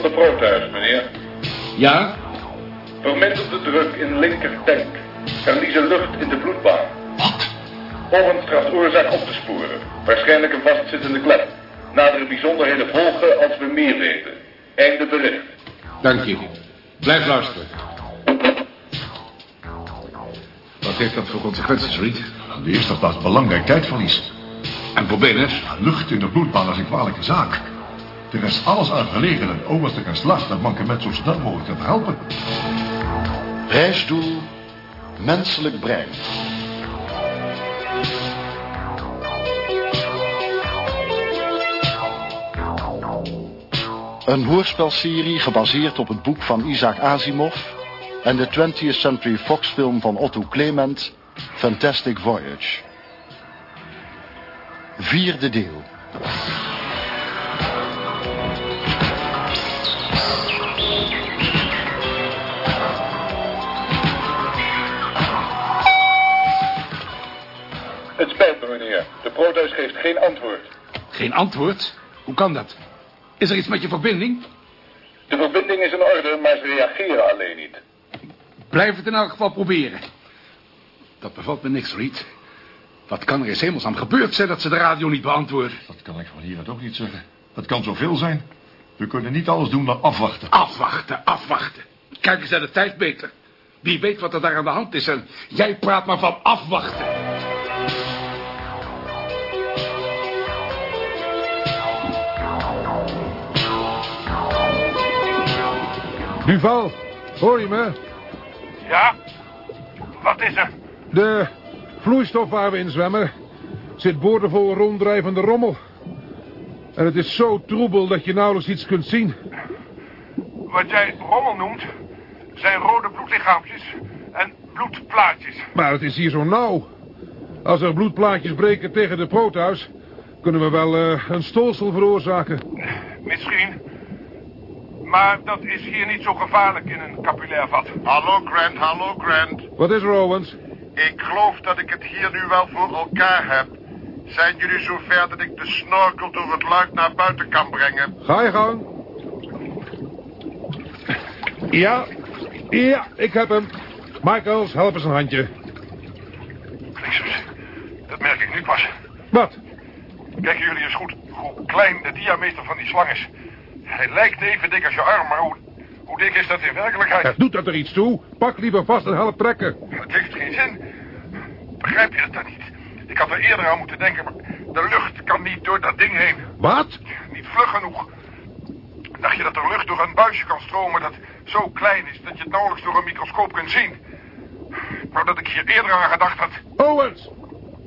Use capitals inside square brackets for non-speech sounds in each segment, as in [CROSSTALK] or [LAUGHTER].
van de proothuis, meneer. Ja? Verminderde druk in linker tank. Verliezen lucht in de bloedbaan. Wat? Owens tracht oorzaak op te sporen. Waarschijnlijk een vastzittende klep. Nadere bijzonderheden volgen als we meer weten. Einde bericht. Dank je. Blijf luisteren. Wat heeft dat voor consequenties, Reed? In de eerste plaats belangrijk tijdverlies. En voor Benes? Lucht in de bloedbaan is een kwalijke zaak. Er is alles aan gelegen en Owens er in slaagt dat mankemet zo snel mogelijk te verhelpen. Reisdoel, menselijk brein. Een hoorspelserie gebaseerd op het boek van Isaac Asimov en de 20th Century Fox film van Otto Clement, Fantastic Voyage. Vierde deel. De proothuis geeft geen antwoord. Geen antwoord? Hoe kan dat? Is er iets met je verbinding? De verbinding is in orde, maar ze reageren alleen niet. Blijf het in elk geval proberen. Dat bevalt me niks, Reed. Wat kan er in hemelsnaam gebeurd zijn dat ze de radio niet beantwoorden? Dat kan ik van hieruit ook niet zeggen. Dat kan zoveel zijn. We kunnen niet alles doen dan afwachten. Afwachten, afwachten. Kijk eens naar de tijd beter. Wie weet wat er daar aan de hand is en jij praat maar van afwachten. Duval, hoor je me? Ja? Wat is er? De vloeistof waar we in zwemmen zit boordevol ronddrijvende rommel. En het is zo troebel dat je nauwelijks iets kunt zien. Wat jij rommel noemt, zijn rode bloedlichaampjes en bloedplaatjes. Maar het is hier zo nauw. Als er bloedplaatjes breken tegen de proothuis... kunnen we wel eh, een stolsel veroorzaken. Misschien. Maar dat is hier niet zo gevaarlijk in een capillair vat. Hallo Grant, hallo Grant. Wat is er, Owens? Ik geloof dat ik het hier nu wel voor elkaar heb. Zijn jullie zover dat ik de snorkel door het luik naar buiten kan brengen? Ga je gang. Ja, ja, ik heb hem. Michaels, help eens een handje. Dat merk ik nu pas. Wat? Kijken jullie eens goed hoe klein de diameter van die slang is. Hij lijkt even dik als je arm, maar hoe, hoe dik is dat in werkelijkheid? Ja, doet dat er iets toe? Pak liever vast en help trekken. Het heeft geen zin. Begrijp je het dan niet? Ik had er eerder aan moeten denken, maar de lucht kan niet door dat ding heen. Wat? Niet vlug genoeg. Dacht je dat er lucht door een buisje kan stromen dat zo klein is dat je het nauwelijks door een microscoop kunt zien? Ik wou dat ik hier eerder aan gedacht had. Owens!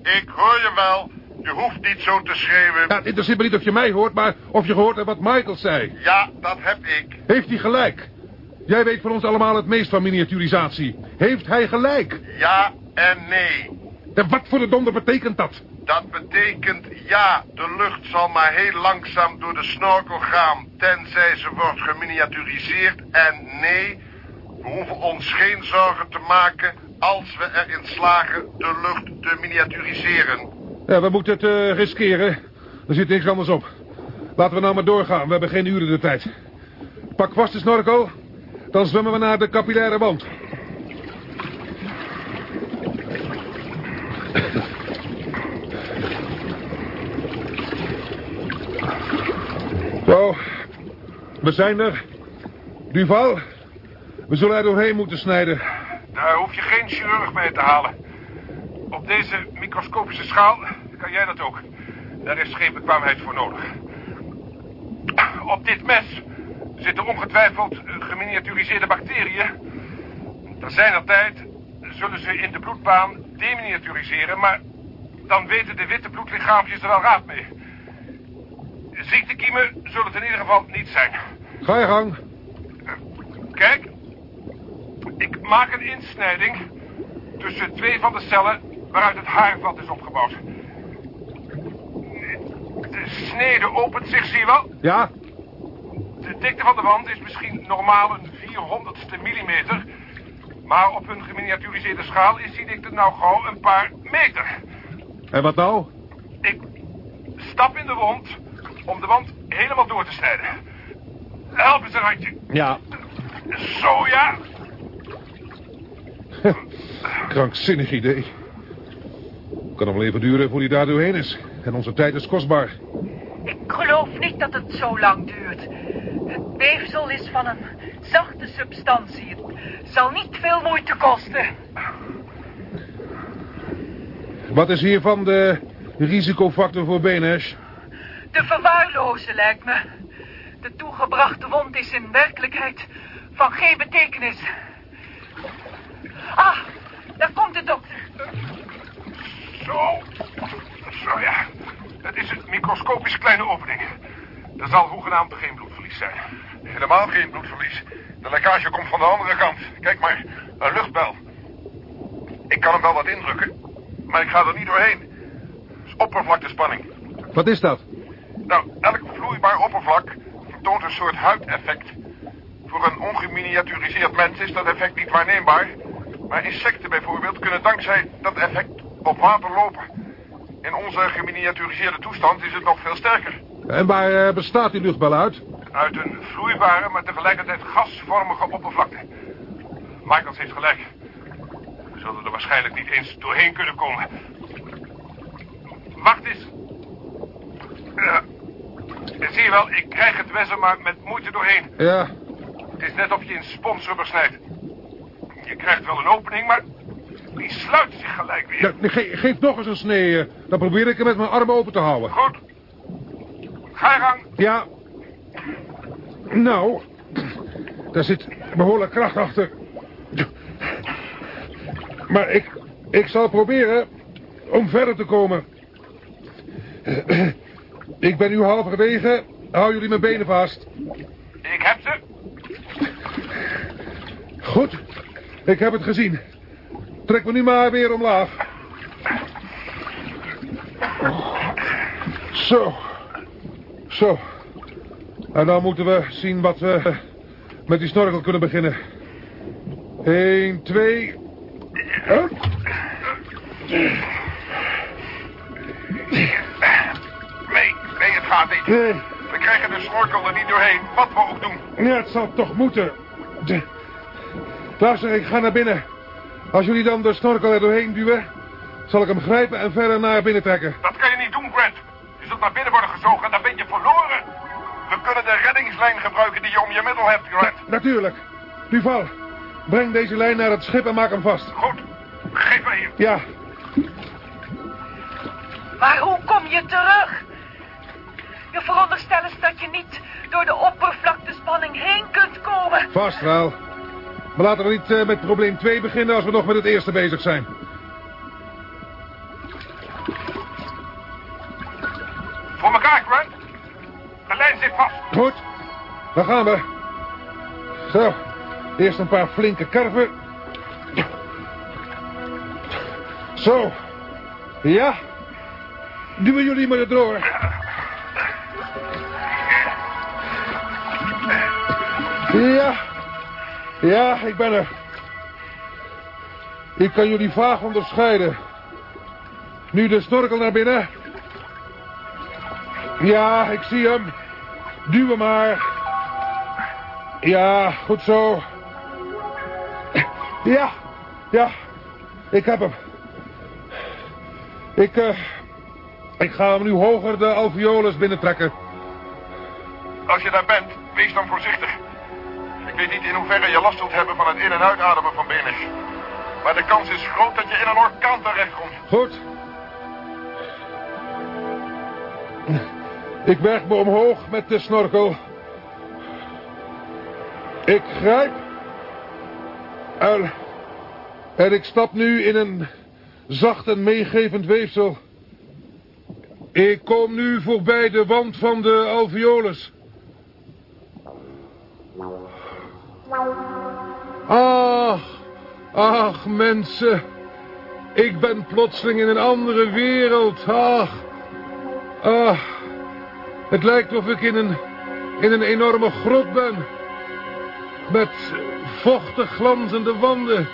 Ik hoor je wel. Je hoeft niet zo te schreeuwen. Ja, het interesseert me niet of je mij hoort, maar of je gehoord hebt wat Michael zei. Ja, dat heb ik. Heeft hij gelijk? Jij weet van ons allemaal het meest van miniaturisatie. Heeft hij gelijk? Ja en nee. En wat voor de donder betekent dat? Dat betekent ja, de lucht zal maar heel langzaam door de snorkel gaan, tenzij ze wordt geminiaturiseerd. En nee, we hoeven ons geen zorgen te maken als we erin slagen de lucht te miniaturiseren. Ja, we moeten het eh, riskeren. Er zit niks anders op. Laten we nou maar doorgaan. We hebben geen uren de tijd. Pak vast de snorkel. Dan zwemmen we naar de capillaire wand. Zo. We zijn er. Duval. We zullen er doorheen moeten snijden. Daar hoef je geen chirurg mee te halen. Op deze microscopische schaal kan jij dat ook. Daar is geen bekwaamheid voor nodig. Op dit mes zitten ongetwijfeld geminiaturiseerde bacteriën. Ter zijner tijd zullen ze in de bloedbaan deminiaturiseren, maar dan weten de witte bloedlichaampjes er wel raad mee. Ziektekiemen zullen het in ieder geval niet zijn. Ga je gang. Kijk, ik maak een insnijding tussen twee van de cellen waaruit het haarvat is opgebouwd. De snede opent zich, zie je wel? Ja? De dikte van de wand is misschien normaal een 400ste millimeter. Maar op een geminiaturiseerde schaal is die dikte nou gauw een paar meter. En wat nou? Ik stap in de wond om de wand helemaal door te snijden. Help eens een handje. Ja, Zo, ja. [LAUGHS] krankzinnig idee. Kan nog wel even duren voor hij daar doorheen is. En onze tijd is kostbaar. Ik geloof niet dat het zo lang duurt. Het weefsel is van een zachte substantie. Het zal niet veel moeite kosten. Wat is hiervan de risicofactor voor Benesh? De verwaarlozen lijkt me. De toegebrachte wond is in werkelijkheid van geen betekenis. Ah, daar komt de dokter. Zo. Zo, ja. Het is een microscopisch kleine opening. Er zal hoegenaamd geen bloedverlies zijn. Helemaal geen bloedverlies. De lekkage komt van de andere kant. Kijk maar, een luchtbel. Ik kan hem wel wat indrukken, maar ik ga er niet doorheen. Dat is oppervlaktespanning. Wat is dat? Nou, elk vloeibaar oppervlak vertoont een soort huideffect. Voor een ongeminiaturiseerd mens is dat effect niet waarneembaar. Maar insecten bijvoorbeeld kunnen dankzij dat effect op water lopen. In onze geminiaturiseerde toestand is het nog veel sterker. En waar eh, bestaat die luchtbel uit? Uit een vloeibare, maar tegelijkertijd gasvormige oppervlakte. Michaels heeft gelijk. We zullen er waarschijnlijk niet eens doorheen kunnen komen. Wacht eens. Ja. zie je wel, ik krijg het wezen maar met moeite doorheen. Ja, Het is net of je een sponsrubber snijdt. Je krijgt wel een opening, maar die sluit zich gelijk weer. ja ge- geef nog eens een snee. eh. Dan probeer ik hem met mijn armen open te houden. Goed. Ga je gang. Ja. Nou, daar zit behoorlijk kracht achter. Maar ik, ik zal proberen om verder te komen. Ik ben nu halverwege. Hou jullie mijn benen vast. Ik heb ze. Goed, ik heb het gezien. Trek me nu maar weer omlaag. Zo. Zo. En dan moeten we zien wat we met die snorkel kunnen beginnen. Eén, twee... Hup. Nee, nee, het gaat niet. Nee, We krijgen de snorkel er niet doorheen, wat we ook doen. ja, het zal toch moeten. Luister, ik ga naar binnen. Als jullie dan de snorkel er doorheen duwen... zal ik hem grijpen en verder naar binnen trekken. Dat kan je niet doen, Grant. Je zult naar binnen worden gezogen en dan ben je verloren. We kunnen de reddingslijn gebruiken die je om je middel hebt, Grant. Natuurlijk. Duval, breng deze lijn naar het schip en maak hem vast. Goed. Geef me hier. Ja, Maar hoe kom je terug? Je veronderstel is dat je niet door de oppervlaktespanning heen kunt komen. vast wel. Maar laten we niet eh, met probleem 2 beginnen als we nog met het eerste bezig zijn. Voor elkaar, Grant. De lijn zit vast. Goed, dan gaan we. Zo, eerst een paar flinke karven. Zo, ja. Duwen jullie maar erdoor. Ja, ja, ik ben er. Ik kan jullie vaag onderscheiden. Nu de snorkel naar binnen. Ja, ik zie hem. Duw hem maar. Ja, goed zo. Ja, ja, ik heb hem. Ik, eh, ik ga hem nu hoger de alveolus binnentrekken. Als je daar bent, wees dan voorzichtig. Ik weet niet in hoeverre je last zult hebben van het in- en uitademen van Benes. Maar de kans is groot dat je in een orkaan terechtkomt. Goed. Ik werk me omhoog met de snorkel. Ik grijp. En, en ik stap nu in een zacht en meegevend weefsel. Ik kom nu voorbij de wand van de alveolus. Ach, ach mensen. Ik ben plotseling in een andere wereld. Ach, ah. Het lijkt of ik in een, in een enorme grot ben. Met vochtig glanzende wanden.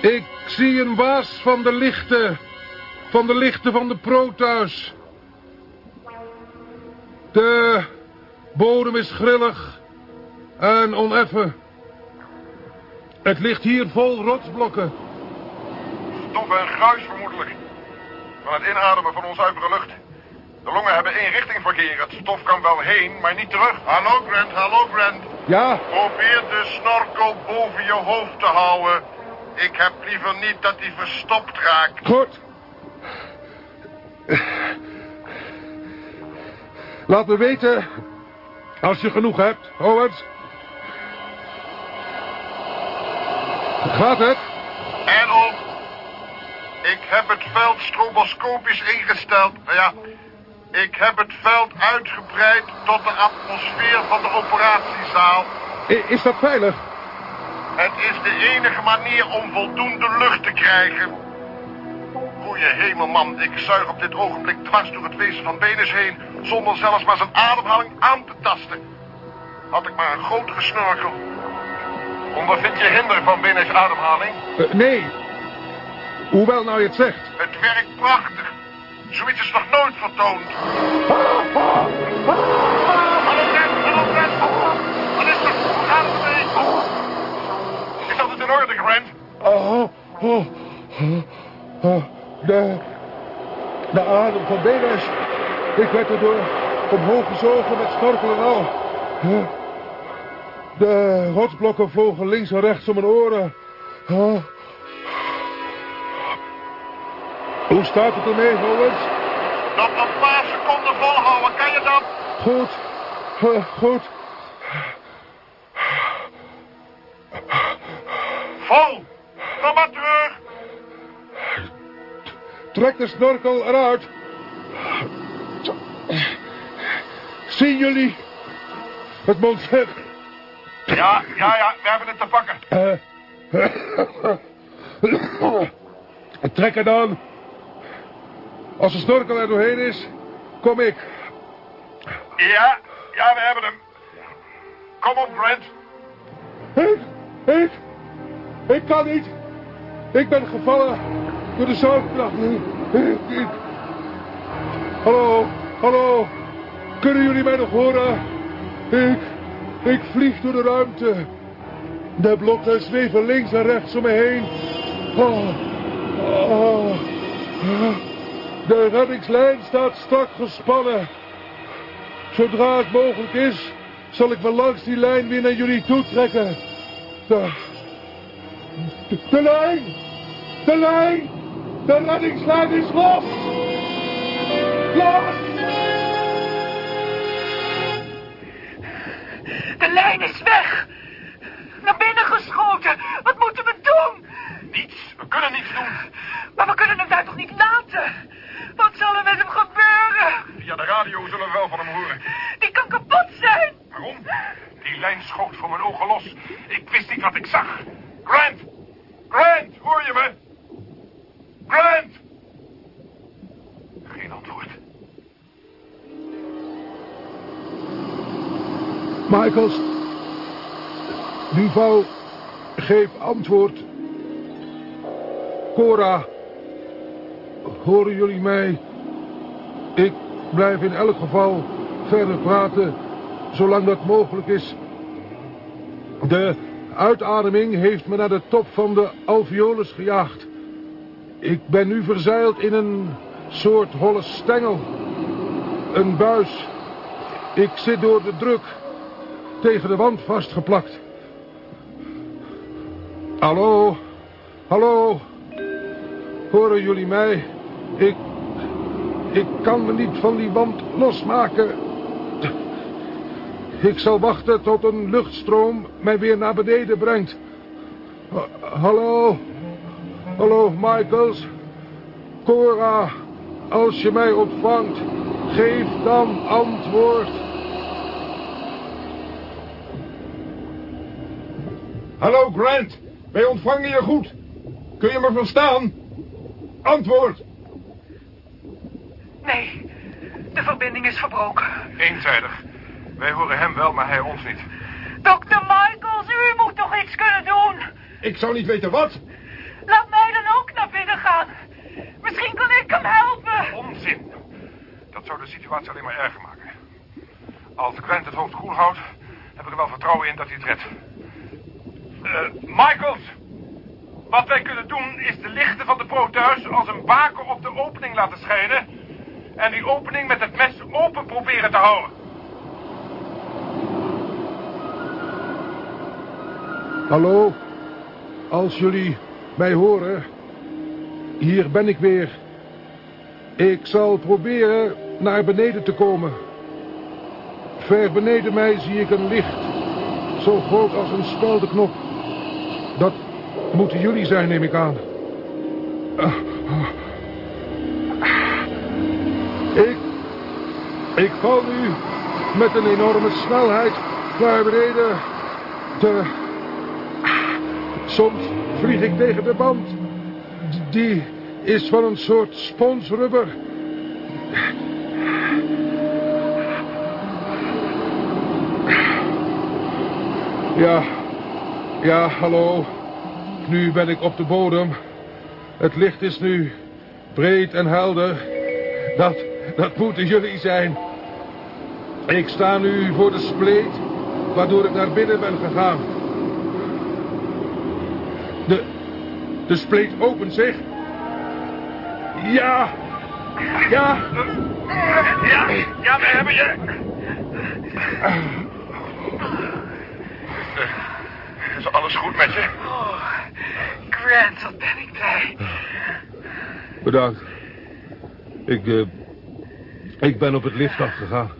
Ik zie een waas van de lichten. Van de lichten van de Proteus. De, Bodem is grillig en oneffen. Het ligt hier vol rotsblokken. Stoffen en gruis vermoedelijk. Van het inademen van onzuivere lucht. De longen hebben één richtingverkeer. Het stof kan wel heen, maar niet terug. Hallo Grant, hallo Grant. Ja, Probeer de snorkel boven je hoofd te houden. Ik heb liever niet dat hij verstopt raakt. goed. Laat me weten als je genoeg hebt, Owens. Gaat het? En op. Ik heb het veld stroboscopisch ingesteld. Nou ja, ik heb het veld uitgebreid tot de atmosfeer van de operatiezaal. Is dat veilig? Het is de enige manier om voldoende lucht te krijgen. Goeie hemel, man. Ik zuig op dit ogenblik dwars door het wezen van Venus heen... zonder zelfs maar zijn ademhaling aan te tasten. Had ik maar een grotere snorkel. Ondervind je hinder van Venus ademhaling? Eh, nee. Hoewel nou je het zegt. Het werkt prachtig. Zoiets is nog nooit vertoond. Wat is er? Hoe gaat het? Is alles in orde, Grant? Oh, oh, oh, oh, de, de adem van Benes. Ik werd erdoor omhoog gezogen met snorkel en al. De rotsblokken vlogen links en rechts om mijn oren. Hoe staat het ermee, Owens? Nog een paar seconden volhouden, kan je dat? Goed, goed. Vol! Kom maar terug! Trek de snorkel eruit. Zien jullie het monster? Ja, ja, ja, we hebben het te pakken. Eh. [COUGHS] Trek er dan. Als de snorkel er doorheen is, kom ik. Ja, ja, we hebben hem. Kom op, Grant. Ik, ik, ik kan niet. Ik ben gevallen door de zoutkracht. Ik, ik. Hallo, hallo. Kunnen jullie mij nog horen? Ik, ik vlieg door de ruimte. De blokken zweven links en rechts om me heen. Oh, oh. De reddingslijn staat strak gespannen. Zodra het mogelijk is, zal ik me langs die lijn weer naar jullie toe trekken. De, de, de lijn! De lijn! De reddingslijn is los! Los! De lijn is weg. Naar binnen geschoten. Wat moeten we doen? Niets, we kunnen niets doen. Maar we kunnen hem daar toch niet laten? Wat zal er met hem gebeuren? Via de radio zullen we wel van hem horen. Die kan kapot zijn. Waarom? Die lijn schoot voor mijn ogen los. Ik wist niet wat ik zag. Grant! Grant, hoor je me? Grant! Michaels. Duval, geef antwoord. Cora. Horen jullie mij? Ik blijf in elk geval verder praten, zolang dat mogelijk is. De uitademing heeft me naar de top van de alveolus gejaagd. Ik ben nu verzeild in een soort holle stengel. Een buis. Ik zit door de druk tegen de wand vastgeplakt. Hallo? Hallo? Horen jullie mij? Ik... Ik kan me niet van die wand losmaken. Ik zal wachten tot een luchtstroom mij weer naar beneden brengt. Ha- Hallo? Hallo, Michaels? Cora, als je mij ontvangt, geef dan antwoord. Hallo Grant, wij ontvangen je goed. Kun je me verstaan? Antwoord. Nee, de verbinding is verbroken. Eenzijdig. Wij horen hem wel, maar hij ons niet. Dokter Michaels, u moet toch iets kunnen doen? Ik zou niet weten wat. Laat mij dan ook naar binnen gaan. Misschien kan ik hem helpen. Onzin. Dat zou de situatie alleen maar erger maken. Als Grant het hoofd koel houdt, heb ik er wel vertrouwen in dat hij het redt. Eh, Michaels! Wat wij kunnen doen is de lichten van de Proteus als een baken op de opening laten schijnen... en die opening met het mes open proberen te houden. Hallo? Als jullie mij horen, hier ben ik weer. Ik zal proberen naar beneden te komen. Ver beneden mij zie ik een licht, zo groot als een speldenknop. Dat moeten jullie zijn, neem ik aan. Ik, ik val nu met een enorme snelheid naar beneden. De, soms vlieg ik tegen de band. Die is van een soort sponsrubber. Ja, ja, hallo. Nu ben ik op de bodem. Het licht is nu breed en helder. Dat, dat moeten jullie zijn. Ik sta nu voor de spleet, waardoor ik naar binnen ben gegaan. De, de spleet opent zich. Ja, ja. Ja, ja, we hebben je. Is alles goed met je? Oh, Grant, wat ben ik blij. Bedankt. Ik, eh, ik ben op het lift afgegaan.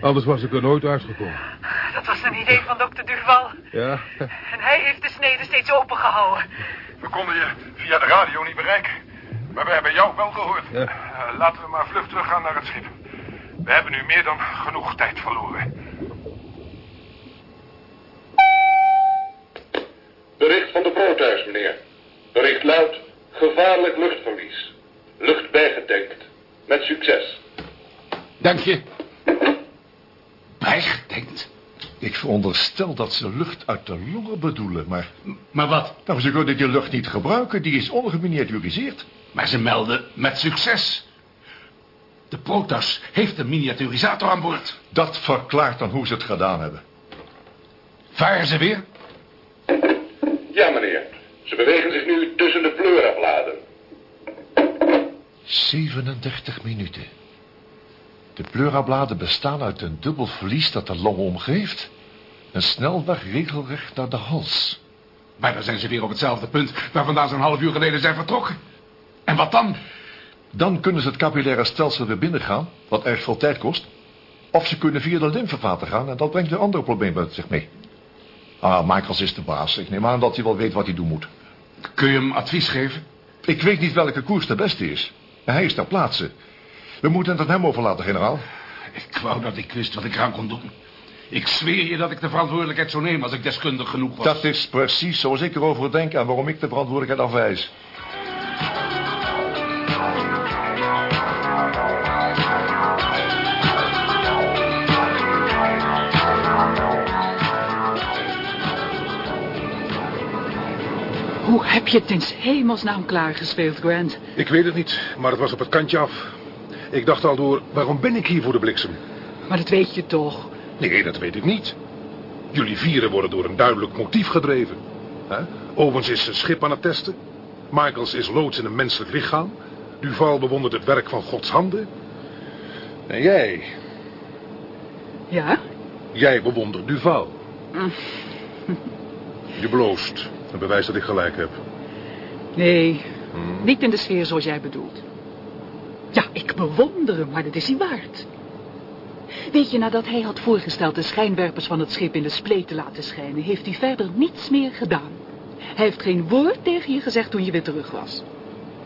Anders was ik er nooit uitgekomen. Dat was een idee van dokter Duval. Ja, En hij heeft de snede steeds opengehouden. We konden je via de radio niet bereiken. Maar we hebben jou wel gehoord. Ja. Eh, laten we maar vlug teruggaan naar het schip. We hebben nu meer dan genoeg tijd verloren. Bericht van de Proteus, meneer. Bericht luidt gevaarlijk luchtverlies. Lucht bijgetankt. Met succes. Dank je. Bijgedenkt. Ik veronderstel dat ze lucht uit de longen bedoelen, maar... Maar wat? Nou, ze kunnen die lucht niet gebruiken, die is ongeminiaturiseerd. Maar ze melden met succes. De Protas heeft een miniaturisator aan boord. Dat verklaart dan hoe ze het gedaan hebben. Varen ze weer? Ze bewegen zich nu tussen de pleurabladen. 37 minuten. De pleurabladen bestaan uit een dubbel verlies dat de long omgeeft. Een snelweg regelrecht naar de hals. Maar dan zijn ze weer op hetzelfde punt waar vandaan ze een half uur geleden zijn vertrokken. En wat dan? Dan kunnen ze het capillaire stelsel weer binnengaan, wat erg veel tijd kost. Of ze kunnen via de lymfevaten gaan en dat brengt weer andere problemen met zich mee. Ah, Michaels is de baas. Ik neem aan dat hij wel weet wat hij doen moet. Kun je hem advies geven? Ik weet niet welke koers de beste is. Hij is ter plaatse. We moeten het aan hem overlaten, generaal. Ik wou dat ik wist wat ik eraan kon doen. Ik zweer je dat ik de verantwoordelijkheid zou nemen als ik deskundig genoeg was. Dat is precies zoals ik erover denk en waarom ik de verantwoordelijkheid afwijs. Hoe heb je het in hemelsnaam klaargespeeld, Grant? ik weet het niet, maar het was op het kantje af. Ik dacht al door, waarom ben ik hier voor de bliksem? Maar dat weet je toch. Nee, dat weet ik niet. Jullie vieren worden door een duidelijk motief gedreven. Hè? Owens is zijn schip aan het testen. Michaels is loods in een menselijk lichaam. Duval bewondert het werk van Gods handen. En jij, Ja? jij bewondert Duval. Je bloost. Een bewijs dat ik gelijk heb. Nee, niet in de sfeer zoals jij bedoelt. Ja, ik bewonder hem, maar dat is hij waard. Weet je, nadat hij had voorgesteld de schijnwerpers van het schip in de spleet te laten schijnen... heeft hij verder niets meer gedaan. Hij heeft geen woord tegen je gezegd toen je weer terug was.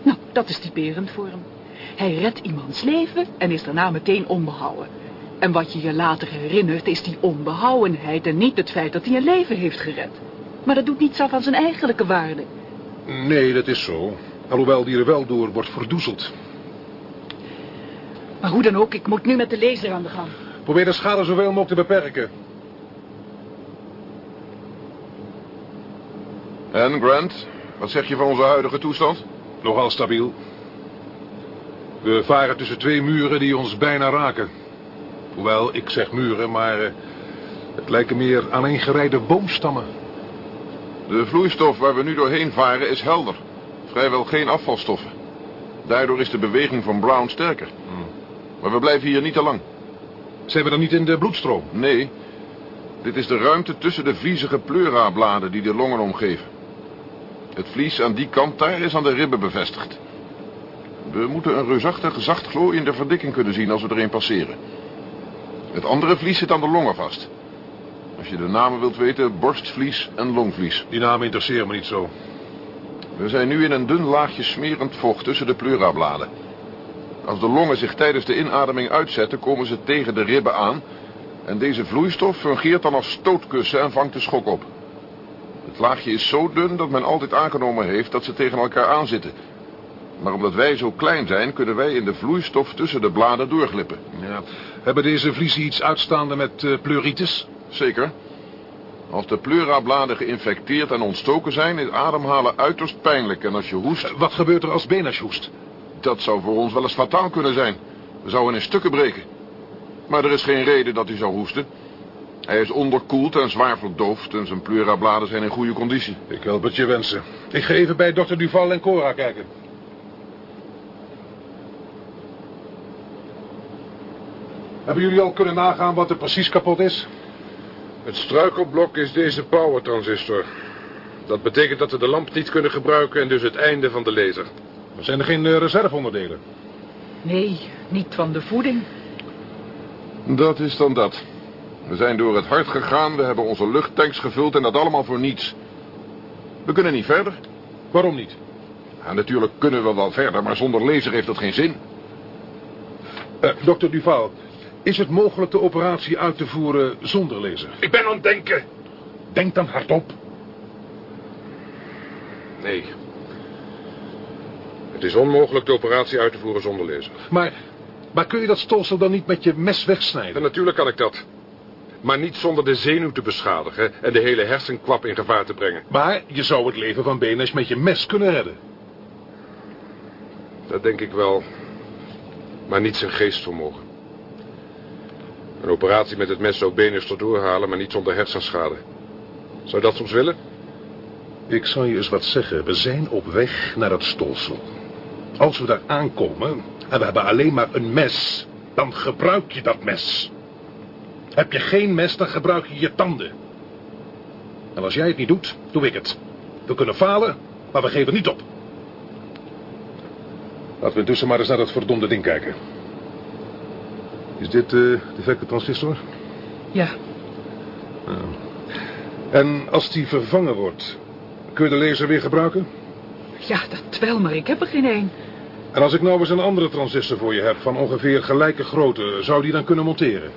Nou, dat is typerend voor hem. Hij redt iemands leven en is daarna meteen onbehouden. En wat je je later herinnert is die onbehouwenheid... en niet het feit dat hij een leven heeft gered. Maar dat doet niets af aan zijn eigenlijke waarde. Nee, dat is zo. Alhoewel die er wel door wordt verdoezeld. Maar hoe dan ook, ik moet nu met de lezer aan de gang. Probeer de schade zoveel mogelijk te beperken. En, Grant, wat zeg je van onze huidige toestand? Nogal stabiel. We varen tussen twee muren die ons bijna raken. Hoewel, ik zeg muren, maar eh, het lijken meer aaneengerijde boomstammen. De vloeistof waar we nu doorheen varen is helder. Vrijwel geen afvalstoffen. Daardoor is de beweging van Brown sterker. Maar we blijven hier niet te lang. Zijn we dan niet in de bloedstroom? Nee, dit is de ruimte tussen de vliezige pleurabladen die de longen omgeven. Het vlies aan die kant daar is aan de ribben bevestigd. We moeten een reusachtig zacht glooiende verdikking kunnen zien als we erin passeren. Het andere vlies zit aan de longen vast. Als je de namen wilt weten, borstvlies en longvlies. Die namen interesseren me niet zo. We zijn nu in een dun laagje smerend vocht tussen de pleurabladen. Als de longen zich tijdens de inademing uitzetten, komen ze tegen de ribben aan... en deze vloeistof fungeert dan als stootkussen en vangt de schok op. Het laagje is zo dun dat men altijd aangenomen heeft dat ze tegen elkaar aanzitten. Maar omdat wij zo klein zijn, kunnen wij in de vloeistof tussen de bladen doorglippen. Ja. Hebben deze vliezen iets uitstaande met eh, pleuritis? Zeker. Als de pleurabladen geïnfecteerd en ontstoken zijn, is ademhalen uiterst pijnlijk. En als je hoest... Wat gebeurt er als Benash hoest? Dat zou voor ons wel eens fataal kunnen zijn. We zouden in stukken breken. Maar er is geen reden dat hij zou hoesten. Hij is onderkoeld en zwaar verdoofd en zijn pleurabladen zijn in goede conditie. Ik help het je wensen. Ik ga even bij dokter Duval en Cora kijken. Hebben jullie al kunnen nagaan wat er precies kapot is? Het struikelblok is deze power transistor. Dat betekent dat we de lamp niet kunnen gebruiken en dus het einde van de laser. Er zijn er geen eh, reserveonderdelen. Nee, niet van de voeding. Dat is dan dat. We zijn door het hart gegaan, we hebben onze luchttanks gevuld en dat allemaal voor niets. We kunnen niet verder. Waarom niet? Ja, natuurlijk kunnen we wel verder, maar zonder laser heeft dat geen zin. Uh, dokter Duval, is het mogelijk de operatie uit te voeren zonder laser? Ik ben aan het denken. Denk dan hardop. Nee. Het is onmogelijk de operatie uit te voeren zonder laser. Maar, maar kun je dat stolsel dan niet met je mes wegsnijden? En natuurlijk kan ik dat. Maar niet zonder de zenuw te beschadigen en de hele hersenkwap in gevaar te brengen. Maar je zou het leven van Benes met je mes kunnen redden. Dat denk ik wel. Maar niet zijn geestvermogen. Een operatie met het mes zou Benes erdoor halen, maar niet zonder hersenschade. Zou dat soms willen? Ik zal je eens wat zeggen. We zijn op weg naar het stolsel. Als we daar aankomen en we hebben alleen maar een mes, dan gebruik je dat mes. Heb je geen mes, dan gebruik je je tanden. En als jij het niet doet, doe ik het. We kunnen falen, maar we geven niet op. Laten we intussen maar eens naar dat verdomde ding kijken. Is dit de defecte transistor? Ja. Nou. En als die vervangen wordt, kun je de laser weer gebruiken? Ja, dat wel, maar ik heb er geen één. En als ik nou eens een andere transistor voor je heb van ongeveer gelijke grootte, zou die dan kunnen monteren?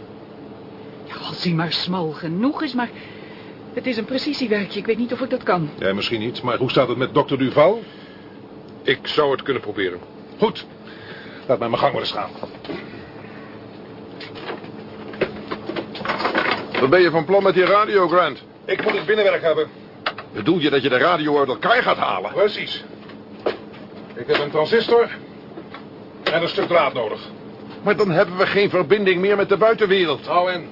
Ja, als die maar smal genoeg is, maar het is een precisiewerkje. Ik weet niet of ik dat kan. Ja, misschien niet, maar hoe staat het met dokter Duval? Ik zou het kunnen proberen. Goed. Laat mij mijn gang maar eens gaan. Wat ben je van plan met die radio, Grant? Ik moet het binnenwerk hebben. Bedoel je dat je de radio uit elkaar gaat halen? Precies. Ik heb een transistor en een stuk draad nodig. Maar dan hebben we geen verbinding meer met de buitenwereld. Nou en?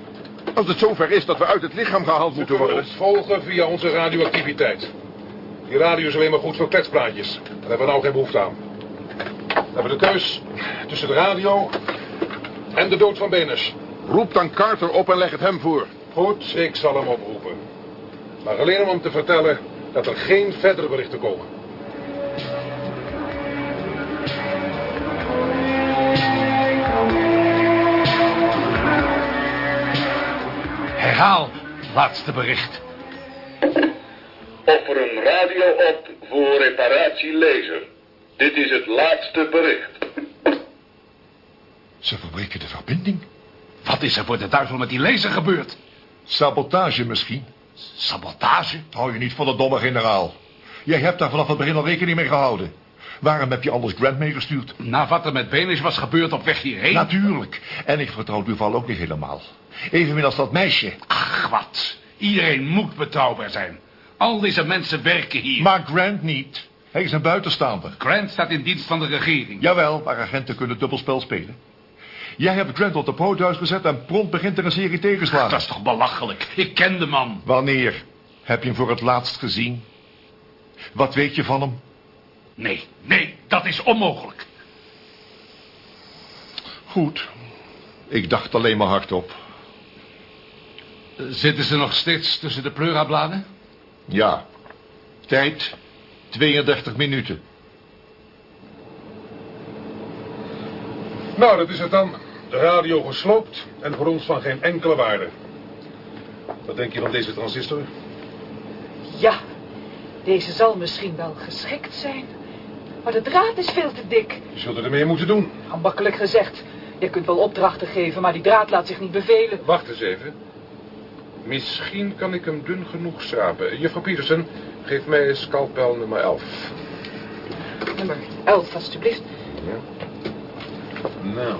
Als het zover is dat we uit het lichaam gehaald moeten worden. ons volgen via onze radioactiviteit. Die radio is alleen maar goed voor kletspraatjes. Daar hebben we nou geen behoefte aan. We hebben de keus tussen de radio en de dood van Benes. Roep dan Carter op en leg het hem voor. Goed, ik zal hem oproepen. Maar alleen om hem te vertellen dat er geen verdere berichten komen. Herhaal, laatste bericht. Offer een radio op voor reparatie laser. Dit is het laatste bericht. Ze verbreken de verbinding. Wat is er voor de duivel met die laser gebeurd? Sabotage misschien. Sabotage? Hou je niet van de domme generaal. Jij hebt daar vanaf het begin al rekening mee gehouden. Waarom heb je anders Grant meegestuurd? Na wat er met Benes was gebeurd op weg hierheen? Natuurlijk. En ik vertrouw Duval ook niet helemaal. Evenmin als dat meisje. Ach, wat. Iedereen moet betrouwbaar zijn. Al deze mensen werken hier. Maar Grant niet. Hij is een buitenstaander. Grant staat in dienst van de regering. Jawel, maar agenten kunnen dubbelspel spelen. Jij hebt Grant op de poothuis gezet en prompt begint er een serie tegenslagen. Dat is toch belachelijk? Ik ken de man. Wanneer? Heb je hem voor het laatst gezien? Wat weet je van hem? Nee, nee, dat is onmogelijk. Goed. Ik dacht alleen maar hardop. Zitten ze nog steeds tussen de pleurabladen? Ja. Tijd 32 minuten. Nou, dat is het dan. De radio gesloopt en voor ons van geen enkele waarde. Wat denk je van deze transistor? Ja, deze zal misschien wel geschikt zijn. Maar de draad is veel te dik. Je zult ermee moeten doen. Makkelijk gezegd. Je kunt wel opdrachten geven, maar die draad laat zich niet bevelen. Wacht eens even. Misschien kan ik hem dun genoeg schrapen. Juffrouw Pietersen, geef mij scalpel nummer 11. Nummer 11, alstublieft. Ja. Nou.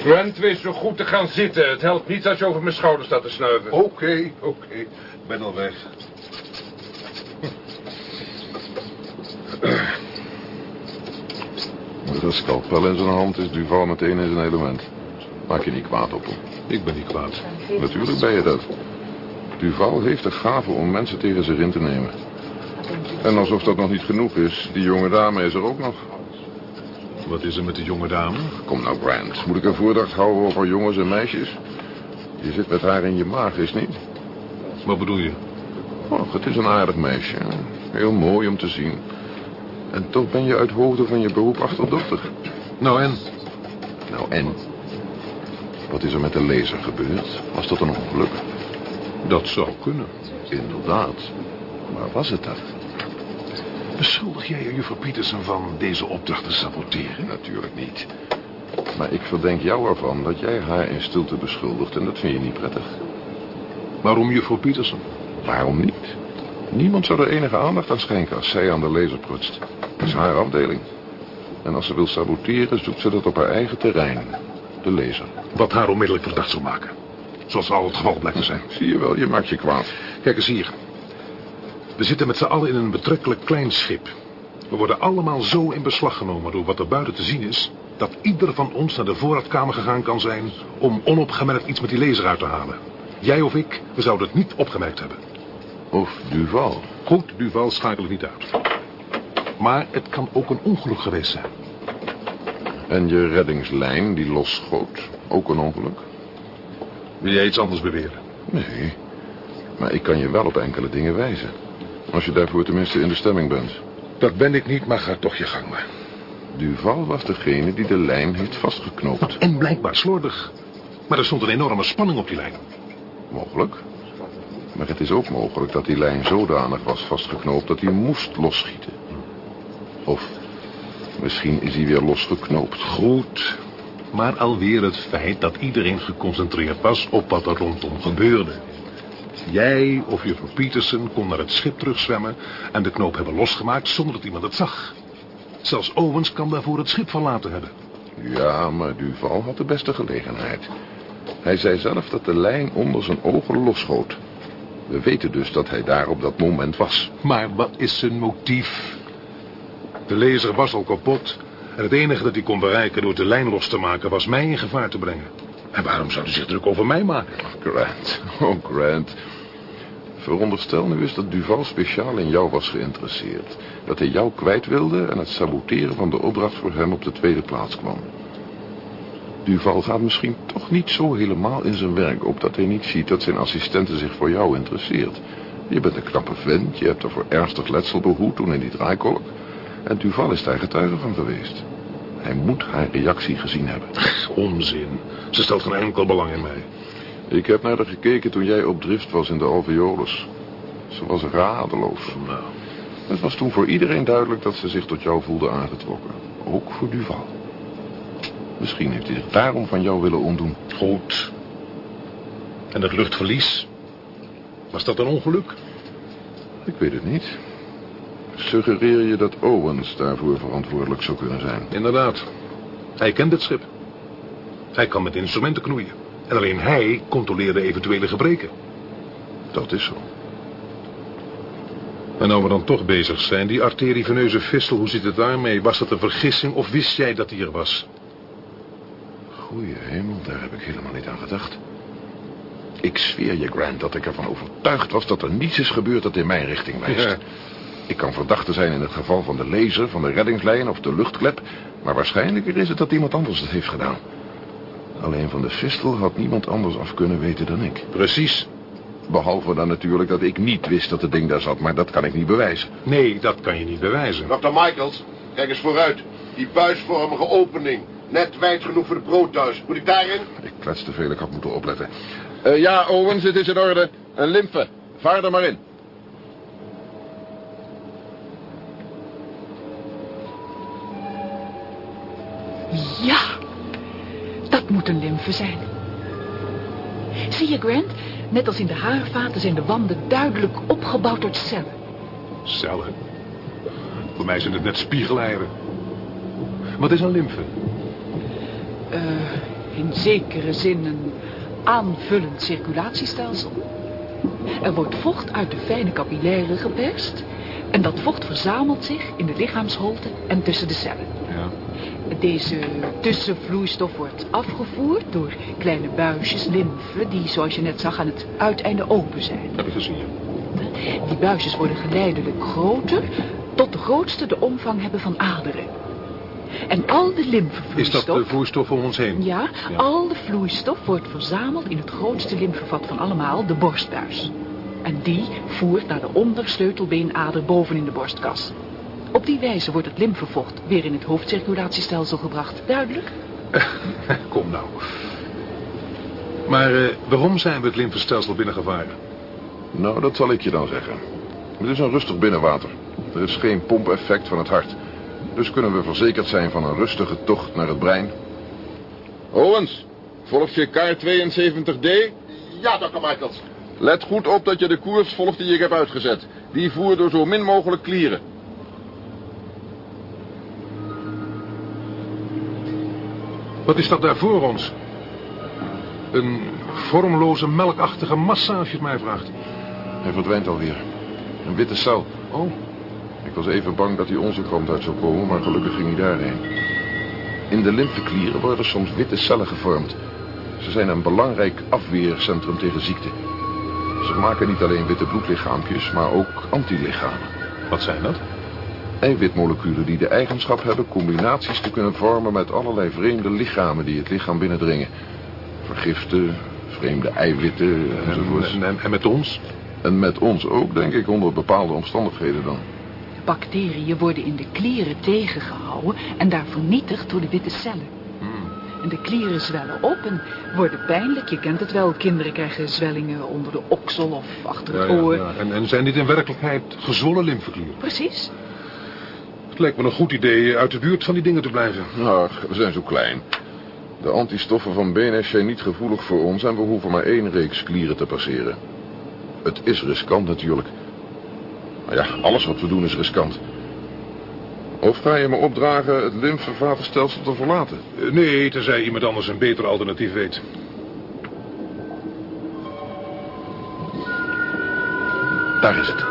Grant, wees zo goed te gaan zitten. Het helpt niet als je over mijn schouder staat te snuiven. Oké, oké. Ik ben al weg. Met een scalpel in zijn hand is Duval meteen in zijn element. Maak je niet kwaad op hem. Ik ben niet kwaad. Natuurlijk ben je dat. Duval heeft de gave om mensen tegen zich in te nemen. En alsof dat nog niet genoeg is, die jonge dame is er ook nog. Wat is er met de jonge dame? Kom nou, Grant. Moet ik een voordracht houden over jongens en meisjes? Je zit met haar in je maag, is niet? Wat bedoel je? Och, het is een aardig meisje. Heel mooi om te zien. En toch ben je uit hoofde van je beroep achterdochtig. Nou en? Nou en? Wat is er met de laser gebeurd? Was dat een ongeluk? Dat zou kunnen. Inderdaad. Maar was het dat? Beschuldig jij juffrouw Pietersen van deze opdracht te saboteren? Natuurlijk niet. Maar ik verdenk jou ervan dat jij haar in stilte beschuldigt en dat vind je niet prettig. Waarom juffrouw Pietersen? Waarom niet? Niemand zou er enige aandacht aan schenken als zij aan de laser prutst. Dat is haar afdeling. En als ze wil saboteren, zoekt ze dat op haar eigen terrein. De laser. Wat haar onmiddellijk verdacht zou maken. Zoals al het geval blijkt te zijn. Zie je wel, je maakt je kwaad. Kijk eens hier. We zitten met z'n allen in een betrekkelijk klein schip. We worden allemaal zo in beslag genomen door wat er buiten te zien is... dat ieder van ons naar de voorraadkamer gegaan kan zijn... om onopgemerkt iets met die laser uit te halen. Jij of ik, we zouden het niet opgemerkt hebben. Of Duval. Goed, Duval schakel ik niet uit. Maar het kan ook een ongeluk geweest zijn. En je reddingslijn die losschoot. Ook een ongeluk. Wil jij iets anders beweren? Nee. Maar ik kan je wel op enkele dingen wijzen. Als je daarvoor tenminste in de stemming bent. Dat ben ik niet, maar ga toch je gang maar. Duval was degene die de lijn heeft vastgeknoopt. En blijkbaar slordig. Maar er stond een enorme spanning op die lijn. Mogelijk. Maar het is ook mogelijk dat die lijn zodanig was vastgeknoopt dat hij moest losschieten. Of misschien is hij weer losgeknoopt. Goed. Maar alweer het feit dat iedereen geconcentreerd was op wat er rondom gebeurde. Jij of juffrouw Peterson kon naar het schip terugzwemmen en de knoop hebben losgemaakt zonder dat iemand het zag. Zelfs Owens kan daarvoor het schip verlaten hebben. Ja, maar Duval had de beste gelegenheid. Hij zei zelf dat de lijn onder zijn ogen losschoot. We weten dus dat hij daar op dat moment was. Maar wat is zijn motief? De laser was al kapot. En het enige dat hij kon bereiken door de lijn los te maken... was mij in gevaar te brengen. En waarom zou hij zich druk over mij maken? Grant, oh Grant. Veronderstel nu eens dat Duval speciaal in jou was geïnteresseerd. Dat hij jou kwijt wilde en het saboteren van de opdracht voor hem op de tweede plaats kwam. Duval gaat misschien toch niet zo helemaal in zijn werk op dat hij niet ziet dat zijn assistente zich voor jou interesseert. Je bent een knappe vent, je hebt er voor ernstig letsel behoed toen in die draaikolk. En Duval is daar getuige van geweest. Hij moet haar reactie gezien hebben. Onzin. Ze stelt geen enkel belang in mij. Ik heb naar haar gekeken toen jij op drift was in de Alveolus. Ze was radeloos. Nou, Het was toen voor iedereen duidelijk dat ze zich tot jou voelde aangetrokken. Ook voor Duval. Misschien heeft hij zich daarom van jou willen ontdoen. goed. En het luchtverlies? Was dat een ongeluk? Ik weet het niet. Suggereer je dat Owens daarvoor verantwoordelijk zou kunnen zijn? Inderdaad. Hij kent het schip. Hij kan met instrumenten knoeien. En alleen hij controleerde eventuele gebreken. Dat is zo. En nou we dan toch bezig zijn, die arterieveneuze fistel, hoe zit het daarmee? Was dat een vergissing of wist jij dat hij er was? Goeie hemel, daar heb ik helemaal niet aan gedacht. Ik zweer je, Grant, dat ik ervan overtuigd was dat er niets is gebeurd dat in mijn richting wijst. Ja. Ik kan verdachte zijn in het geval van de laser, van de reddingslijn of de luchtklep... maar waarschijnlijker is het dat iemand anders het heeft gedaan. Alleen van de fistel had niemand anders af kunnen weten dan ik. Precies. Behalve dan natuurlijk dat ik niet wist dat het ding daar zat, maar dat kan ik niet bewijzen. Nee, dat kan je niet bewijzen. Dr. Michaels, kijk eens vooruit. Die buisvormige opening. Net wijd genoeg voor de broodthuis. Moet ik daarin? Ik klets te veel, ik had moeten opletten. Eh, ja, Owens, het is in orde. Een lymfe. Vaar er maar in. Ja, dat moet een lymfe zijn. Zie je, Grant? Net als in de haarvaten zijn de wanden duidelijk opgebouwd uit cellen. Cellen. Voor mij zijn het net spiegeleieren. Wat is een lymfe? Eh, in zekere zin een aanvullend circulatiestelsel. Er wordt vocht uit de fijne capillairen geperst... en dat vocht verzamelt zich in de lichaamsholte en tussen de cellen. Ja. Deze tussenvloeistof wordt afgevoerd door kleine buisjes, lymfe... die, zoals je net zag, aan het uiteinde open zijn. Heb ik gezien, ja. Die buisjes worden geleidelijk groter... tot de grootste de omvang hebben van aderen. En al de Is lymfevloeistof... dat de vloeistof om ons heen? Ja, al de vloeistof wordt verzameld in het grootste lymfevat van allemaal, de borstbuis. En die voert naar de ondersleutelbeenader boven in de borstkas. Op die wijze wordt het lymfevocht weer in het hoofdcirculatiestelsel gebracht. Duidelijk? [LAUGHS] Kom nou. Maar eh, waarom zijn we het lymfestelsel binnengevaren? Nou, dat zal ik je dan zeggen. Het is een rustig binnenwater. Er is geen pompeffect van het hart. Dus kunnen we verzekerd zijn van een rustige tocht naar het brein. Owens, volg je kaart 72D? Ja, Dr. Michaels. Let goed op dat je de koers volgt die ik heb uitgezet. Die voer door zo min mogelijk klieren. Wat is dat daar voor ons? Een vormloze, melkachtige massa, als je het mij vraagt. Hij verdwijnt alweer. Een witte cel. Oh, Ik was even bang dat hij onze kant uit zou komen, maar gelukkig ging hij daarheen. In de lymfeklieren worden soms witte cellen gevormd. Ze zijn een belangrijk afweercentrum tegen ziekte. Ze maken niet alleen witte bloedlichaampjes, maar ook antilichamen. wat zijn dat? Eiwitmoleculen die de eigenschap hebben combinaties te kunnen vormen met allerlei vreemde lichamen die het lichaam binnendringen. Vergiften, vreemde eiwitten enzovoorts. En, en, en met ons? En met ons ook, denk ik, onder bepaalde omstandigheden dan. Bacteriën worden in de klieren tegengehouden en daar vernietigd door de witte cellen. En de klieren zwellen op en worden pijnlijk. Je kent het wel, kinderen krijgen zwellingen onder de oksel of achter Ja, het ja, oor. ja. En, en zijn dit in werkelijkheid gezwollen lymfeklieren? Precies. Lijkt me een goed idee uit de buurt van die dingen te blijven. Ach, we zijn zo klein. De antistoffen van BNS zijn niet gevoelig voor ons en we hoeven maar één reeks klieren te passeren. Het is riskant natuurlijk. Maar ja, alles wat we doen is riskant. Of ga je me opdragen het lymfevatenstelsel te verlaten? Eh, Nee, tenzij iemand anders een beter alternatief weet. Daar is het.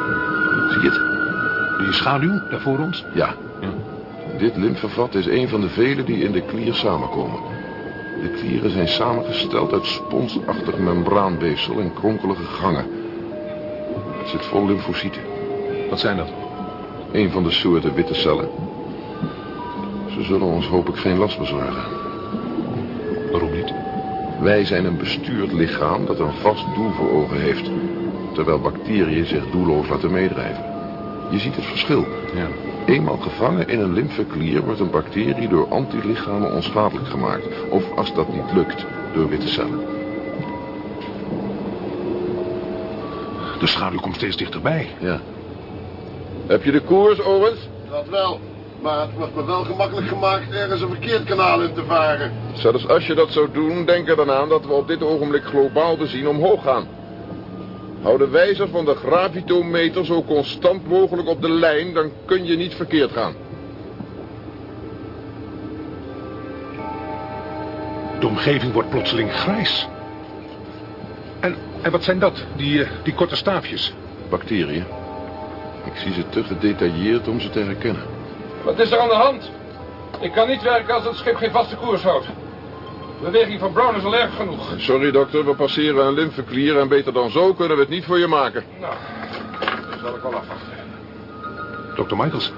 Zie je het? Die schaduw daar voor ons? Ja. Dit lymfevat is een van de vele die in de klier samenkomen. De klieren zijn samengesteld uit sponsachtig membraanweefsel en kronkelige gangen. Het zit vol lymfocyten. Wat zijn dat? Een van de soorten witte cellen. Ze zullen ons hopelijk geen last bezorgen. Waarom niet? Wij zijn een bestuurd lichaam dat een vast doel voor ogen heeft. Terwijl bacteriën zich doelloos laten meedrijven. Je ziet het verschil. Ja. Eenmaal gevangen in een lymfeklier wordt een bacterie door antilichamen onschadelijk gemaakt. Of als dat niet lukt, door witte cellen. De schaduw komt steeds dichterbij. Ja. Heb je de koers, Owens? Dat wel. Maar het wordt me wel gemakkelijk gemaakt ergens een verkeerd kanaal in te varen. Zelfs als je dat zou doen, denk er dan aan dat we op dit ogenblik globaal bezien omhoog gaan. Hou de wijzer van de gravitometer zo constant mogelijk op de lijn, dan kun je niet verkeerd gaan. De omgeving wordt plotseling grijs. En, en wat zijn dat, die, eh, die korte staafjes? Bacteriën. Ik zie ze te gedetailleerd om ze te herkennen. Wat is er aan de hand? Ik kan niet werken als het schip geen vaste koers houdt. De beweging van Brown is al erg genoeg. Sorry, dokter, we passeren een lymfeklier en beter dan zo kunnen we het niet voor je maken. Nou, dan zal ik wel afwachten. Dokter Michaels,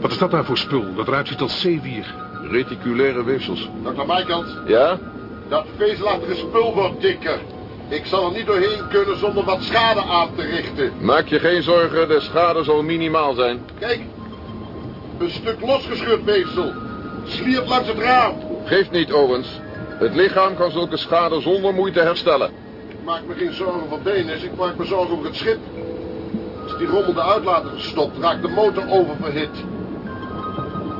wat is dat nou voor spul? Dat eruit ziet als zeewier. Reticulaire weefsels. Dr. Michaels, Ja? dat vezelachtige spul wordt dikker. Ik zal er niet doorheen kunnen zonder wat schade aan te richten. Maak je geen zorgen, de schade zal minimaal zijn. Kijk, een stuk losgescheurd weefsel. Sliert langs het raam. Geeft niet, Owens. Het lichaam kan zulke schade zonder moeite herstellen. Ik maak me geen zorgen voor Denis, ik maak me zorgen over het schip. Als die rommel de uitlater stopt, raakt de motor oververhit.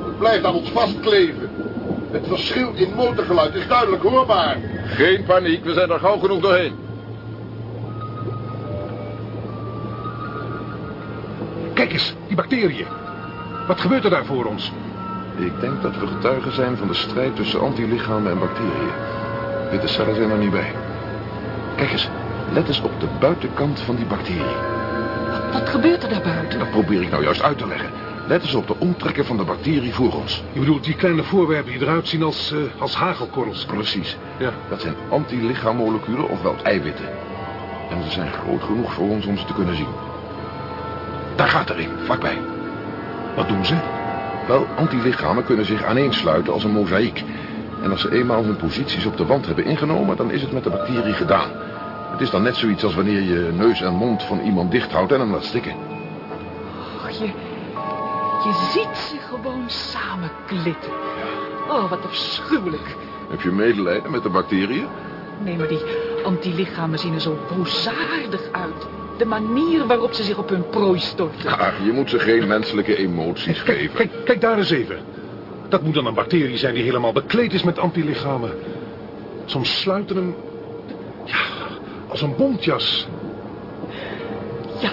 Het blijft aan ons vastkleven. Het verschil in motorgeluid is duidelijk hoorbaar. Geen paniek, we zijn er gauw genoeg doorheen. Kijk eens, die bacteriën. Wat gebeurt er daar voor ons? Ik denk dat we getuigen zijn van de strijd tussen antilichamen en bacteriën. Witte cellen zijn er niet bij. Kijk eens, let eens op de buitenkant van die bacterie. Wat gebeurt er daar buiten? Dat probeer ik nou juist uit te leggen. Let eens op de omtrekken van de bacterie voor ons. Je bedoelt die kleine voorwerpen die eruit zien als, eh, als hagelkorrels. Precies. Ja. Dat zijn antilichaammoleculen, ofwel eiwitten. En ze zijn groot genoeg voor ons om ze te kunnen zien. Daar gaat er een, vlakbij. Wat doen ze? Wel, antilichamen kunnen zich aaneensluiten als een mozaïek. En als ze eenmaal hun posities op de wand hebben ingenomen, dan is het met de bacterie gedaan. Het is dan net zoiets als wanneer je neus en mond van iemand dicht houdt en hem laat stikken. Och, je, je ziet ze gewoon samenklitten. Oh, wat afschuwelijk. Heb je medelijden met de bacteriën? Nee, maar die antilichamen zien er zo boosaardig uit. De manier waarop ze zich op hun prooi storten. Ah, je moet ze geen menselijke emoties Kijk, geven. kijk, kijk daar eens even. Dat moet dan een bacterie zijn die helemaal bekleed is met antilichamen. Soms sluiten hem... Ja, als een bontjas. Ja,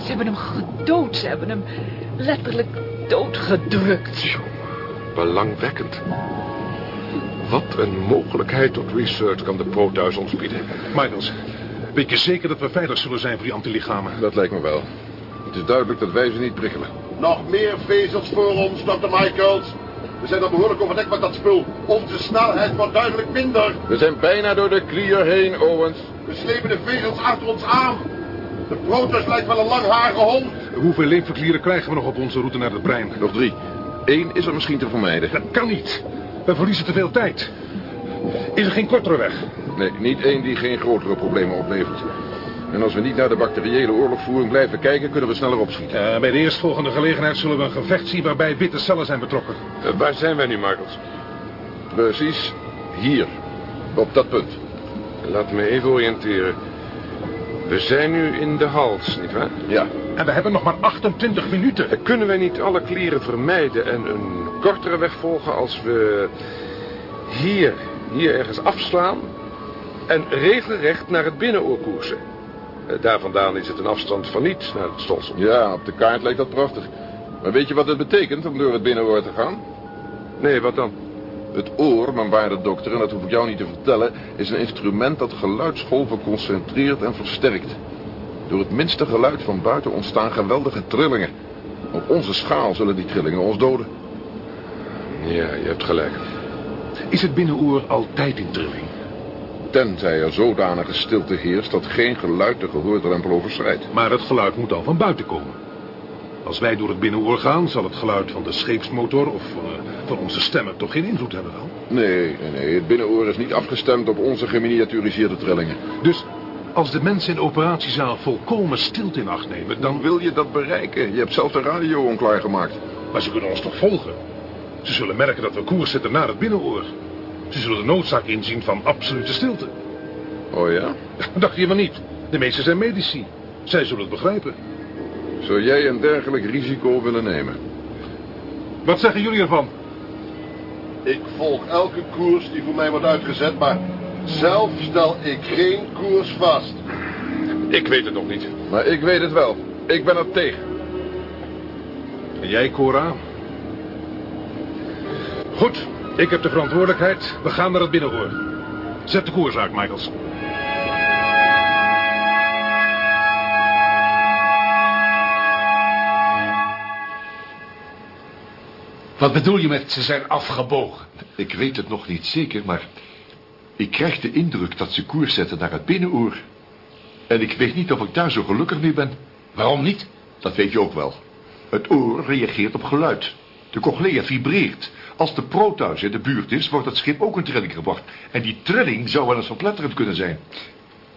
ze hebben hem gedood. Ze hebben hem letterlijk doodgedrukt. Belangwekkend. Wat een mogelijkheid tot research kan de Proteus ons bieden. Michaels, weet je zeker dat we veilig zullen zijn voor die antilichamen? Dat lijkt me wel. Het is duidelijk dat wij ze niet prikkelen. Nog meer vezels voor ons, Dr. Michaels. We zijn al behoorlijk overdekt met dat spul. Onze snelheid wordt duidelijk minder. We zijn bijna door de klier heen, Owens. We slepen de vezels achter ons aan. De Proteus lijkt wel een langharige hond. Hoeveel lymfeklieren krijgen we nog op onze route naar het brein? Nog drie. Eén is er misschien te vermijden. Dat kan niet. We verliezen te veel tijd. Is er geen kortere weg? Nee, niet één die geen grotere problemen oplevert. En als we niet naar de bacteriële oorlogvoering blijven kijken, kunnen we sneller opschieten. Eh, bij de eerstvolgende gelegenheid zullen we een gevecht zien waarbij witte cellen zijn betrokken. Eh, waar zijn wij nu, Michaels? Precies hier. Op dat punt. Laat me even oriënteren. We zijn nu in de hals, nietwaar? Ja. En we hebben nog maar 28 minuten. Eh, Kunnen wij niet alle klieren vermijden en een kortere weg volgen als we hier, hier ergens afslaan en regelrecht naar het binnenoor koersen? Eh, Daar vandaan is het een afstand van niet naar het stolsel. Ja, op de kaart lijkt dat prachtig. Maar weet je wat het betekent om door het binnenoor te gaan? Nee, wat dan? Het oor, mijn waarde dokter, en dat hoef ik jou niet te vertellen... is een instrument dat geluidsgolven concentreert en versterkt. Door het minste geluid van buiten ontstaan geweldige trillingen. Op onze schaal zullen die trillingen ons doden. Ja, je hebt gelijk. Is het binnenoor altijd in trilling? Tenzij er zodanige stilte heerst dat geen geluid de gehoordrempel overschrijdt. Maar het geluid moet dan van buiten komen. Als wij door het binnenoor gaan, zal het geluid van de scheepsmotor of van, eh, van onze stemmen toch geen invloed hebben wel? Nee, nee, nee, het binnenoor is niet afgestemd op onze geminiaturiseerde trillingen. Dus als de mensen in de operatiezaal volkomen stilte in acht nemen, dan... Wil je dat bereiken. Je hebt zelf de radio onklaargemaakt. Maar ze kunnen ons toch volgen? Ze zullen merken dat we koers zetten naar het binnenoor. Ze zullen de noodzaak inzien van absolute stilte. Oh ja? [LAUGHS] Dacht je maar niet. De meesten zijn medici. Zij zullen het begrijpen. Zou jij een dergelijk risico willen nemen? Wat zeggen jullie ervan? Ik volg elke koers die voor mij wordt uitgezet, maar zelf stel ik geen koers vast. Ik weet het nog niet. Maar ik weet het wel. Ik ben er tegen. En jij, Cora? Goed, ik heb de verantwoordelijkheid. We gaan naar het binnenoor. Zet de koers uit, Michaels. Wat bedoel je met ze zijn afgebogen? Ik weet het nog niet zeker, maar Ik krijg de indruk dat ze koers zetten naar het binnenoor. En ik weet niet of ik daar zo gelukkig mee ben. Waarom niet? Dat weet je ook wel. Het oor reageert op geluid. De cochlea vibreert. Als de protuis in de buurt is, wordt het schip ook in trilling gebracht. En die trilling zou wel eens verpletterend kunnen zijn.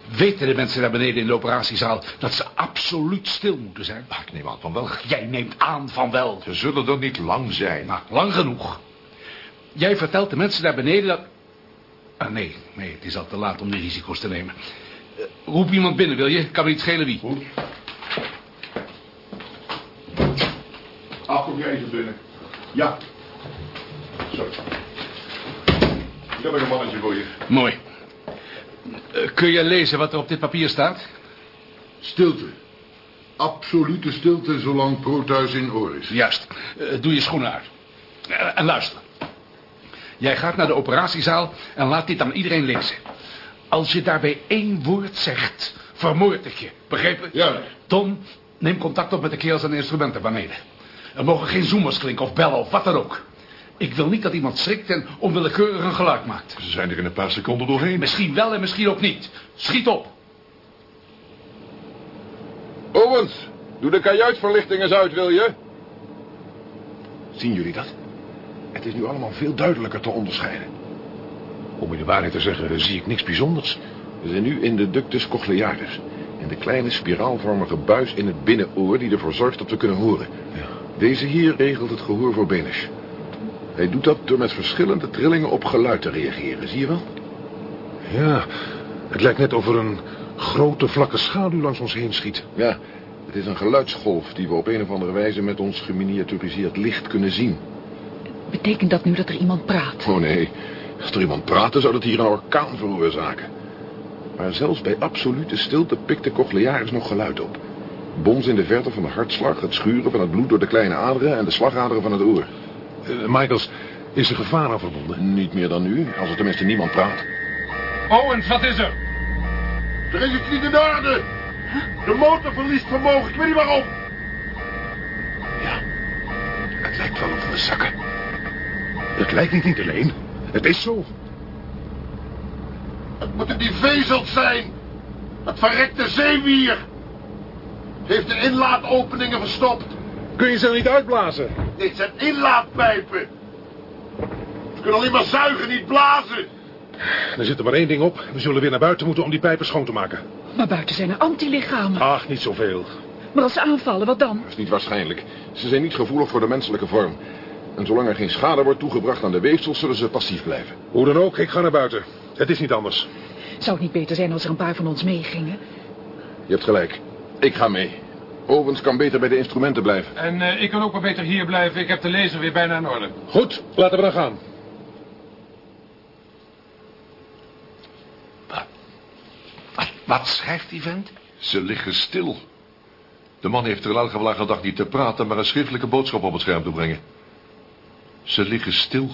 Weten de mensen daar beneden in de operatiezaal dat ze absoluut stil moeten zijn? Ah, ik neem aan van wel. Jij neemt aan van wel. Ze zullen er niet lang zijn. Nou, lang genoeg. Jij vertelt de mensen daar beneden dat... Ah, nee, nee, het is al te laat om die risico's te nemen. Eh, roep iemand binnen, wil je? Kan me niet schelen wie. Ah, kom jij even binnen. Ja. Zo. Ik heb een mannetje voor je. Mooi. Eh, kun je lezen wat er op dit papier staat? Stilte. Absolute stilte zolang Protuis in oor is. Juist. Eh, doe je schoenen uit. Eh, en luister. Jij gaat naar de operatiezaal en laat dit aan iedereen lezen. Als je daarbij één woord zegt, vermoord ik je. Begrepen? Ja. Tom, neem contact op met de kerels en de instrumenten beneden. Er mogen geen zoemers klinken of bellen of wat dan ook. Ik wil niet dat iemand schrikt en onwillekeurig een geluid maakt. Ze zijn er in een paar seconden doorheen. Misschien wel en misschien ook niet. Schiet op. Owens, doe de kajuitverlichting eens uit, wil je? Zien jullie dat? Het is nu allemaal veel duidelijker te onderscheiden. Om je de waarheid te zeggen, zie ik niks bijzonders. We zijn nu in de ductus cochlearis. In de kleine spiraalvormige buis in het binnenoor die ervoor zorgt dat we kunnen horen. Deze hier regelt het gehoor voor Benes. Hij doet dat door met verschillende trillingen op geluid te reageren, zie je wel? Ja, het lijkt net of er een grote vlakke schaduw langs ons heen schiet. Ja, het is een geluidsgolf die we op een of andere wijze met ons geminiaturiseerd licht kunnen zien. Betekent dat nu dat er iemand praat? Oh nee, als er iemand praatte zou dat hier een orkaan veroorzaken. Maar zelfs bij absolute stilte pikt de cochlearis nog geluid op. Bons in de verte van de hartslag, het schuren van het bloed door de kleine aderen en de slagaderen van het oor. Uh, Michaels, is er gevaar aan verbonden? Niet meer dan nu, als er tenminste niemand praat. Owens, wat is er? Er is iets niet in orde. De motor verliest vermogen, ik weet niet waarom. Ja, het lijkt wel of we zakken. Het lijkt niet, niet alleen. Het is zo. Het moeten die vezels zijn. Dat verrekte zeewier. Heeft de inlaatopeningen verstopt. Kun je ze niet uitblazen? Dit zijn inlaatpijpen. Ze kunnen alleen maar zuigen, niet blazen. Er zit er maar één ding op. We zullen weer naar buiten moeten om die pijpen schoon te maken. Maar buiten zijn er antilichamen. Ach, niet zoveel. Maar als ze aanvallen, wat dan? Dat is niet waarschijnlijk. Ze zijn niet gevoelig voor de menselijke vorm. En zolang er geen schade wordt toegebracht aan de weefsels, zullen ze passief blijven. Hoe dan ook, ik ga naar buiten. Het is niet anders. Zou het niet beter zijn als er een paar van ons meegingen? Je hebt gelijk. Ik ga mee. Owens kan beter bij de instrumenten blijven. En uh, ik kan ook maar beter hier blijven. Ik heb de laser weer bijna in orde. Goed, laten we dan gaan. Wat, wat schrijft die vent? Ze liggen stil. De man heeft er in elk geval aan gedacht niet te praten, maar een schriftelijke boodschap op het scherm te brengen. Ze liggen stil.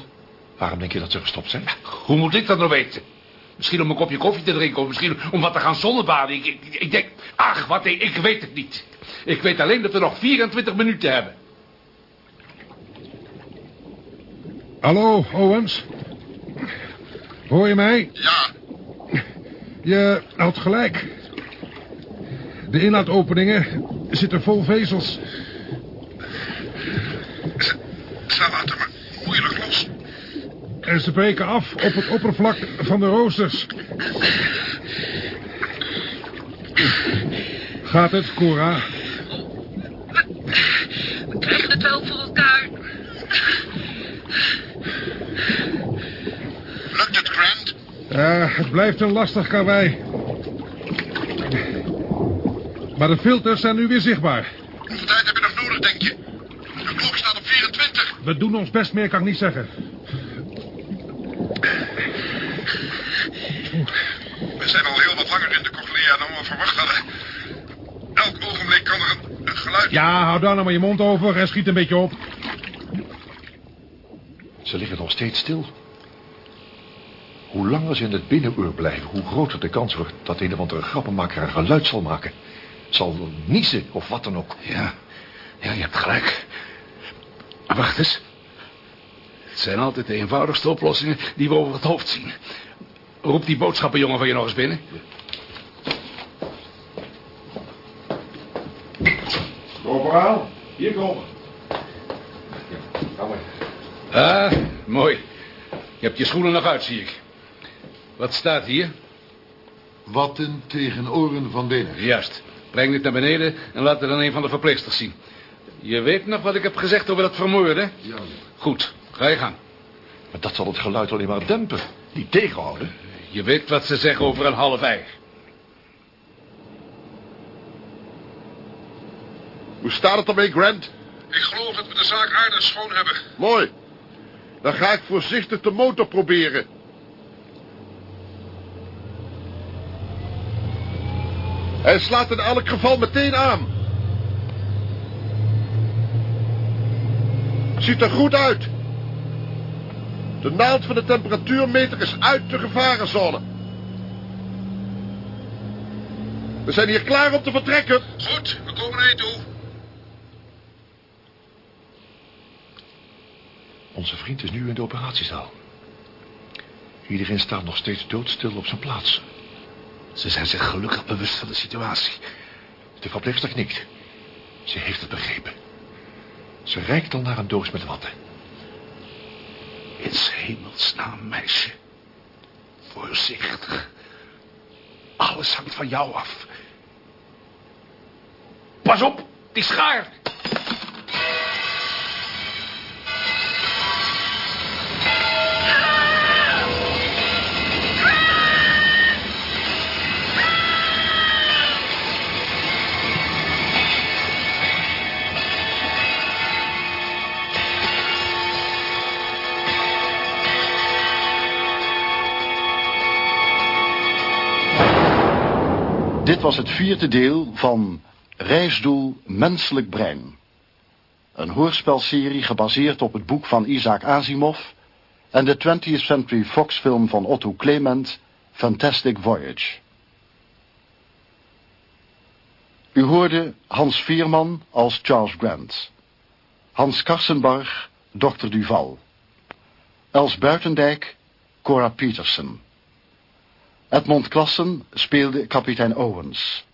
Waarom denk je dat ze gestopt zijn? Hoe moet ik dat nou weten? Misschien om een kopje koffie te drinken of misschien om wat te gaan zonnebaden. Ik, ik, ik denk, ach, wat, ik, ik weet het niet. Ik weet alleen dat we nog 24 minuten hebben. Hallo, Owens. Hoor je mij? Ja. Je had gelijk. De inlaatopeningen zitten vol vezels. Ze laten me moeilijk los. En ze breken af op het oppervlak van de roosters. Gaat het, Cora? We krijgen het wel voor elkaar. Lukt het, Grant? Ja, het blijft een lastig karwei. Maar de filters zijn nu weer zichtbaar. Hoeveel tijd heb je nog nodig, denk je? De klok staat op 24. We doen ons best meer, kan ik niet zeggen. We zijn al heel wat langer in de cochlea dan we verwacht hadden. Elk ogenblik kan er een. Ja, hou daar nou maar je mond over en schiet een beetje op. Ze liggen nog steeds stil. Hoe langer ze in het binnenoor blijven, hoe groter de kans wordt dat een of andere grappenmaker een geluid zal maken. Zal niezen of wat dan ook. Ja, ja, je hebt gelijk. Maar wacht eens. Het zijn altijd de eenvoudigste oplossingen die we over het hoofd zien. Roep die boodschappenjongen van je nog eens binnen. Corporaal, hier komen. Ga maar. Ah, mooi. Je hebt je schoenen nog uit, zie ik. Wat staat hier? Watten tegen oren van Denen. Juist. Breng dit naar beneden en laat het aan een van de verpleegsters zien. Je weet nog wat ik heb gezegd over dat vermoorden? Ja, Goed, ga je gang. Maar dat zal het geluid alleen maar dempen. Niet tegenhouden. Je weet wat ze zeggen over een half ei. Hoe staat het ermee, Grant? Ik geloof dat we de zaak aardig schoon hebben. Mooi. Dan ga ik voorzichtig de motor proberen. Hij slaat in elk geval meteen aan. Ziet er goed uit. De naald van de temperatuurmeter is uit de gevarenzone. We zijn hier klaar om te vertrekken. Goed, we komen naar je toe. Onze vriend is nu in de operatiezaal. Iedereen staat nog steeds doodstil op zijn plaats. Ze zijn zich gelukkig bewust van de situatie. De verpleegster knikt. Ze heeft het begrepen. Ze reikt dan naar een doos met watten. In hemelsnaam, meisje. Voorzichtig. Alles hangt van jou af. Pas op, die schaar. Dit was het vierde deel van Reisdoel Menselijk Brein. Een hoorspelserie gebaseerd op het boek van Isaac Asimov en de 20th Century Fox film van Otto Clement, Fantastic Voyage. U hoorde Hans Vierman als Charles Grant, Hans Karsenbarg, Dr. Duval, Els Buitendijk, Cora Peterson. Edmond Klassen speelde kapitein Owens.